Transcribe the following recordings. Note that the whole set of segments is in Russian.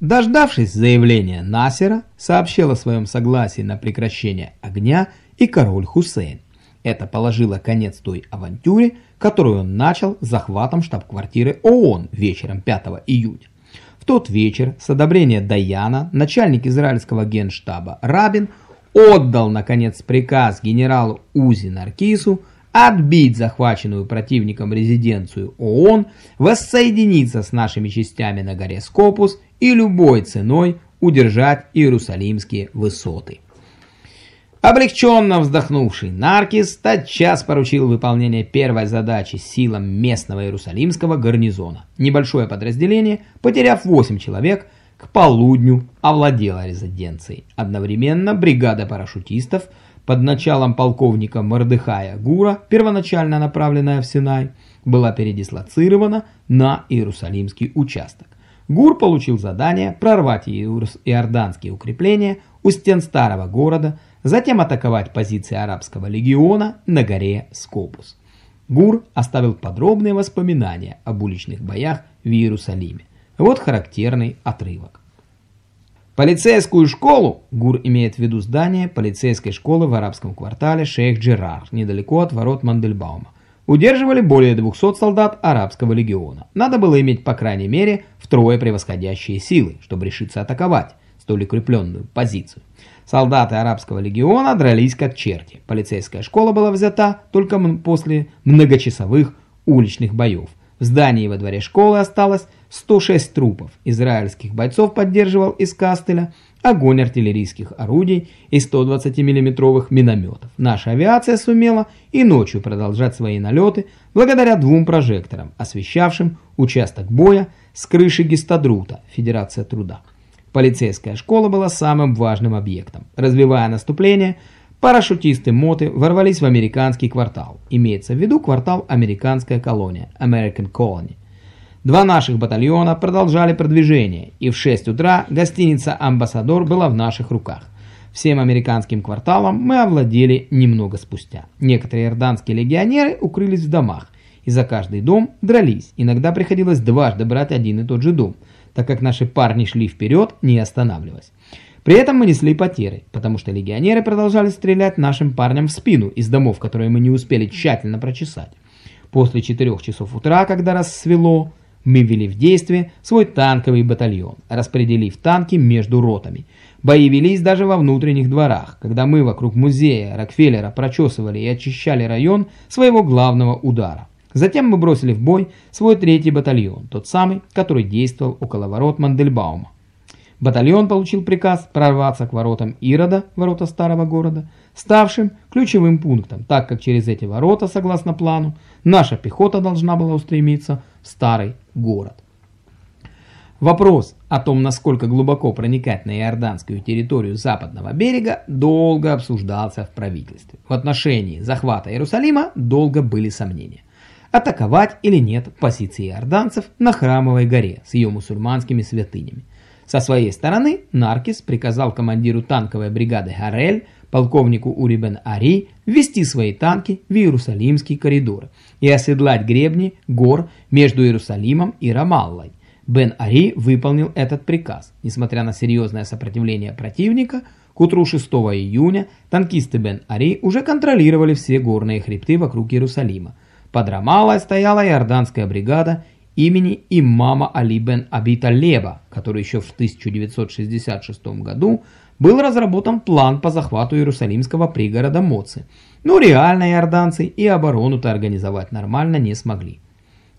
Дождавшись заявления Насера, сообщил о своем согласии на прекращение огня и король Хусейн. Это положило конец той авантюре, которую он начал захватом штаб-квартиры ООН вечером 5 июня. В тот вечер с одобрения Даяна начальник израильского генштаба Рабин отдал, наконец, приказ генералу Узи Наркису отбить захваченную противником резиденцию ООН, воссоединиться с нашими частями на горе Скопус и любой ценой удержать Иерусалимские высоты. Облегченно вздохнувший Наркис тотчас поручил выполнение первой задачи силам местного иерусалимского гарнизона. Небольшое подразделение, потеряв 8 человек, к полудню овладело резиденцией. Одновременно бригада парашютистов под началом полковника Мордыхая Гура, первоначально направленная в Синай, была передислоцирована на Иерусалимский участок. Гур получил задание прорвать иорданские укрепления у стен старого города, затем атаковать позиции арабского легиона на горе Скопус. Гур оставил подробные воспоминания об уличных боях в Иерусалиме. Вот характерный отрывок. Полицейскую школу, Гур имеет в виду здание полицейской школы в арабском квартале Шейх Джерар, недалеко от ворот Мандельбаума, удерживали более 200 солдат арабского легиона. Надо было иметь по крайней мере втрое превосходящие силы, чтобы решиться атаковать столь укрепленную позицию. Солдаты арабского легиона дрались как черти. Полицейская школа была взята только после многочасовых уличных боев. В здании во дворе школы осталось 106 трупов. Израильских бойцов поддерживал из Кастеля огонь артиллерийских орудий и 120 миллиметровых минометов. Наша авиация сумела и ночью продолжать свои налеты благодаря двум прожекторам, освещавшим участок боя с крыши Гестадрута, Федерация труда. Полицейская школа была самым важным объектом. Развивая наступление, парашютисты-моты ворвались в американский квартал. Имеется в виду квартал «Американская колония» American Colony. Два наших батальона продолжали продвижение, и в 6 утра гостиница «Амбассадор» была в наших руках. Всем американским кварталом мы овладели немного спустя. Некоторые иорданские легионеры укрылись в домах, и за каждый дом дрались. Иногда приходилось дважды брать один и тот же дом – так как наши парни шли вперед, не останавливаясь. При этом мы несли потери, потому что легионеры продолжали стрелять нашим парням в спину из домов, которые мы не успели тщательно прочесать. После 4 часов утра, когда рассвело, мы ввели в действие свой танковый батальон, распределив танки между ротами. Бои велись даже во внутренних дворах, когда мы вокруг музея Рокфеллера прочесывали и очищали район своего главного удара. Затем мы бросили в бой свой третий батальон, тот самый, который действовал около ворот Мандельбаума. Батальон получил приказ прорваться к воротам Ирода, ворота старого города, ставшим ключевым пунктом, так как через эти ворота, согласно плану, наша пехота должна была устремиться в старый город. Вопрос о том, насколько глубоко проникать на иорданскую территорию западного берега, долго обсуждался в правительстве. В отношении захвата Иерусалима долго были сомнения атаковать или нет позиции иорданцев на Храмовой горе с ее мусульманскими святынями. Со своей стороны Наркис приказал командиру танковой бригады Харель, полковнику Урибен Ари, ввести свои танки в Иерусалимский коридор и оседлать гребни гор между Иерусалимом и Рамаллой. Бен Ари выполнил этот приказ. Несмотря на серьезное сопротивление противника, к утру 6 июня танкисты Бен Ари уже контролировали все горные хребты вокруг Иерусалима, под Рамалой стояла иорданская бригада имени имама Али бен Абита Леба, который еще в 1966 году был разработан план по захвату Иерусалимского пригорода Моци. Но реально иорданцы и оборону-то организовать нормально не смогли.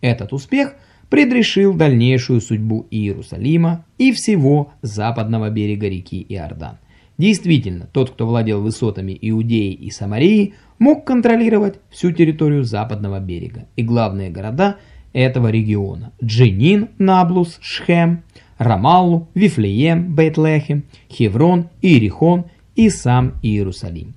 Этот успех предрешил дальнейшую судьбу Иерусалима и всего западного берега реки Иордан. Действительно, тот, кто владел высотами Иудеи и Самарии, мог контролировать всю территорию западного берега и главные города этого региона – Джинин, Наблус, Шхем, Рамаллу, Вифлеем, Бейтлехем, Хеврон, Иерихон и сам Иерусалим.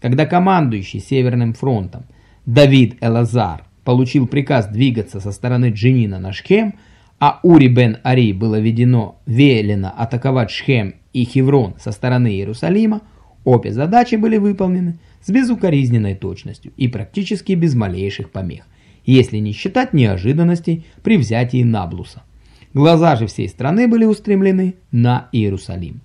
Когда командующий Северным фронтом Давид Элазар получил приказ двигаться со стороны Джинина на Шхем, а Ури бен Ари было ведено велено атаковать Шхем и Хеврон со стороны Иерусалима, обе задачи были выполнены – с безукоризненной точностью и практически без малейших помех, если не считать неожиданностей при взятии Наблуса. Глаза же всей страны были устремлены на Иерусалим.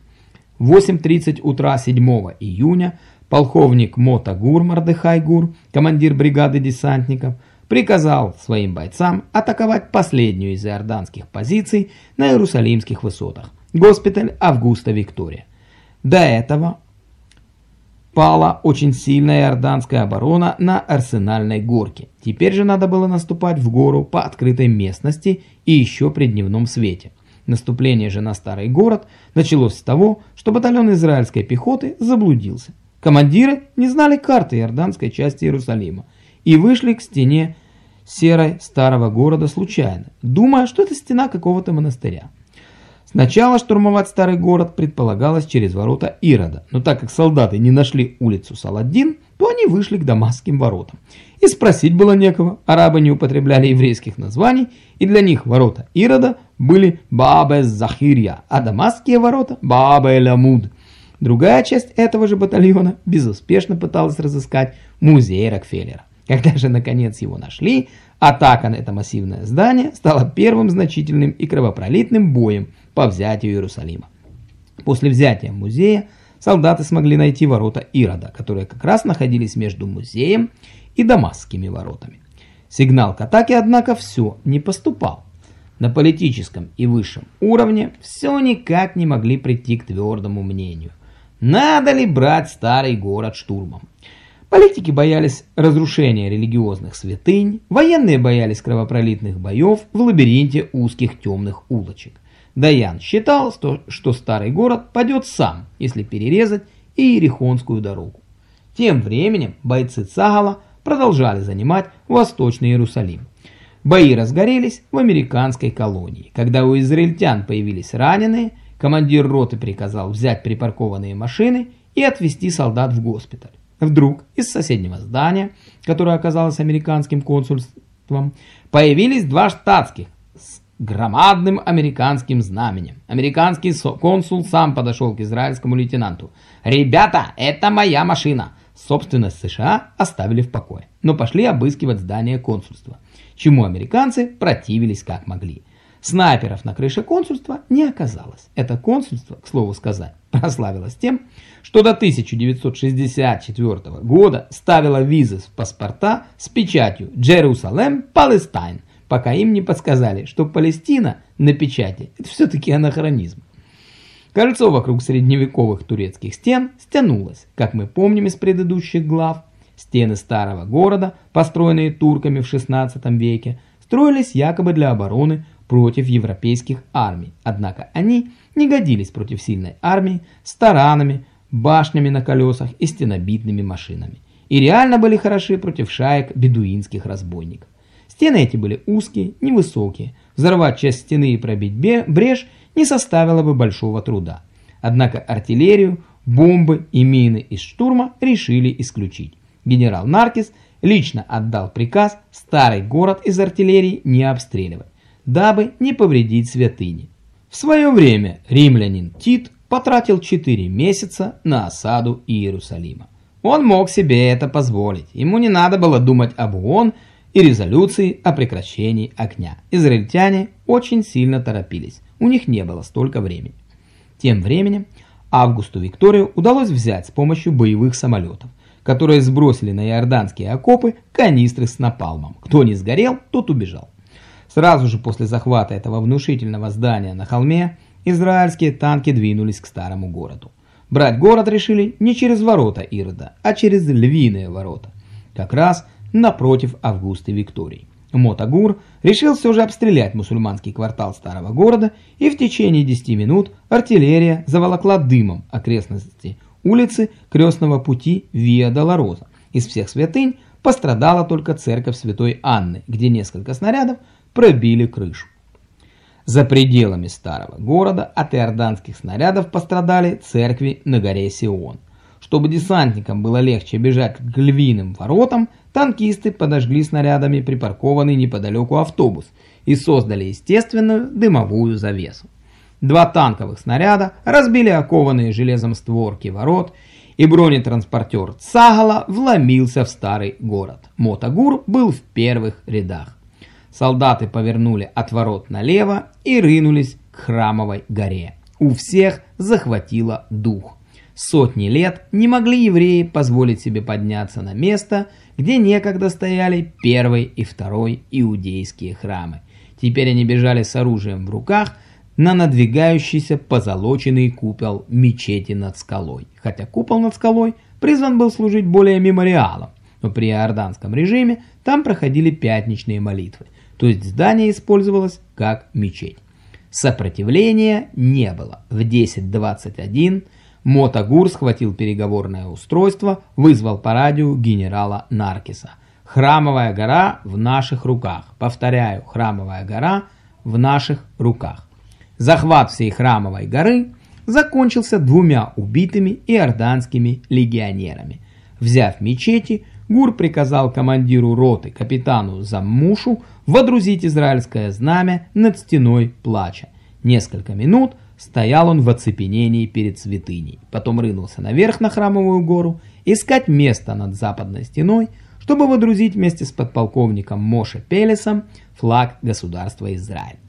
В 8.30 утра 7 июня полковник Мота Гур Мардыхай Гур, командир бригады десантников, приказал своим бойцам атаковать последнюю из иорданских позиций на Иерусалимских высотах – госпиталь Августа Виктория. До этого пала очень сильная иорданская оборона на Арсенальной горке. Теперь же надо было наступать в гору по открытой местности и еще при дневном свете. Наступление же на старый город началось с того, что батальон израильской пехоты заблудился. Командиры не знали карты иорданской части Иерусалима и вышли к стене серой старого города случайно, думая, что это стена какого-то монастыря. Сначала штурмовать старый город предполагалось через ворота Ирода, но так как солдаты не нашли улицу Саладин, то они вышли к Дамасским воротам. И спросить было некого, арабы не употребляли еврейских названий, и для них ворота Ирода были Бабе-Захирья, а Дамасские ворота Бабе-Ламуд. Другая часть этого же батальона безуспешно пыталась разыскать музей Рокфеллера. Когда же наконец его нашли, атака на это массивное здание стала первым значительным и кровопролитным боем по взятию Иерусалима. После взятия музея солдаты смогли найти ворота Ирода, которые как раз находились между музеем и Дамасскими воротами. Сигнал к атаке, однако, все не поступал. На политическом и высшем уровне все никак не могли прийти к твердому мнению. Надо ли брать старый город штурмом? Политики боялись разрушения религиозных святынь, военные боялись кровопролитных боев в лабиринте узких темных улочек. Даян считал, что старый город падет сам, если перерезать Иерихонскую дорогу. Тем временем бойцы Цагала продолжали занимать Восточный Иерусалим. Бои разгорелись в американской колонии. Когда у израильтян появились раненые, командир роты приказал взять припаркованные машины и отвезти солдат в госпиталь. Вдруг из соседнего здания, которое оказалось американским консульством, появились два штатских громадным американским знаменем. Американский консул сам подошел к израильскому лейтенанту. «Ребята, это моя машина!» Собственность США оставили в покое, но пошли обыскивать здание консульства, чему американцы противились как могли. Снайперов на крыше консульства не оказалось. Это консульство, к слову сказать, прославилось тем, что до 1964 года ставило визы в паспорта с печатью «Джерусалем, Палестайн», пока им не подсказали, что Палестина на печати – это все-таки анахронизм. Кольцо вокруг средневековых турецких стен стянулось, как мы помним из предыдущих глав. Стены старого города, построенные турками в 16 веке, строились якобы для обороны против европейских армий, однако они не годились против сильной армии с таранами, башнями на колесах и стенобитными машинами. И реально были хороши против шаек бедуинских разбойников. Стены эти были узкие, невысокие. Взорвать часть стены и пробить брешь не составило бы большого труда. Однако артиллерию, бомбы и мины из штурма решили исключить. Генерал Наркис лично отдал приказ старый город из артиллерии не обстреливать дабы не повредить святыни. В свое время римлянин Тит потратил 4 месяца на осаду Иерусалима. Он мог себе это позволить, ему не надо было думать об ООН и резолюции о прекращении огня. Израильтяне очень сильно торопились, у них не было столько времени. Тем временем Августу Викторию удалось взять с помощью боевых самолетов, которые сбросили на иорданские окопы канистры с напалмом. Кто не сгорел, тот убежал. Сразу же после захвата этого внушительного здания на холме, израильские танки двинулись к старому городу. Брать город решили не через ворота Ирода, а через львиные ворота, как раз напротив Августы Виктории. Мотагур решил все же обстрелять мусульманский квартал старого города, и в течение 10 минут артиллерия заволокла дымом окрестности улицы Крестного пути Виа Долороза. Из всех святынь пострадала только церковь Святой Анны, где несколько снарядов пробили крышу. За пределами старого города от иорданских снарядов пострадали церкви на горе Сион. Чтобы десантникам было легче бежать к львиным воротам, танкисты подожгли снарядами припаркованный неподалеку автобус и создали естественную дымовую завесу. Два танковых снаряда разбили окованные железом створки ворот, и бронетранспортер Цагала вломился в старый город. Мотогур был в первых рядах. Солдаты повернули от ворот налево и рынулись к храмовой горе. У всех захватило дух. Сотни лет не могли евреи позволить себе подняться на место, где некогда стояли первый и второй иудейские храмы. Теперь они бежали с оружием в руках на надвигающийся позолоченный купол мечети над скалой. Хотя купол над скалой призван был служить более мемориалом, но при иорданском режиме там проходили пятничные молитвы, то есть здание использовалось как мечеть. Сопротивления не было. В 10.21 Мотогур схватил переговорное устройство, вызвал по радио генерала Наркиса. «Храмовая гора в наших руках». Повторяю, «Храмовая гора в наших руках». Захват всей храмовой горы закончился двумя убитыми иорданскими легионерами. Взяв мечети, Гур приказал командиру роты, капитану Заммушу, водрузить израильское знамя над стеной плача. Несколько минут стоял он в оцепенении перед святыней, потом рынулся наверх на храмовую гору, искать место над западной стеной, чтобы водрузить вместе с подполковником Моше Пелесом флаг государства Израиль.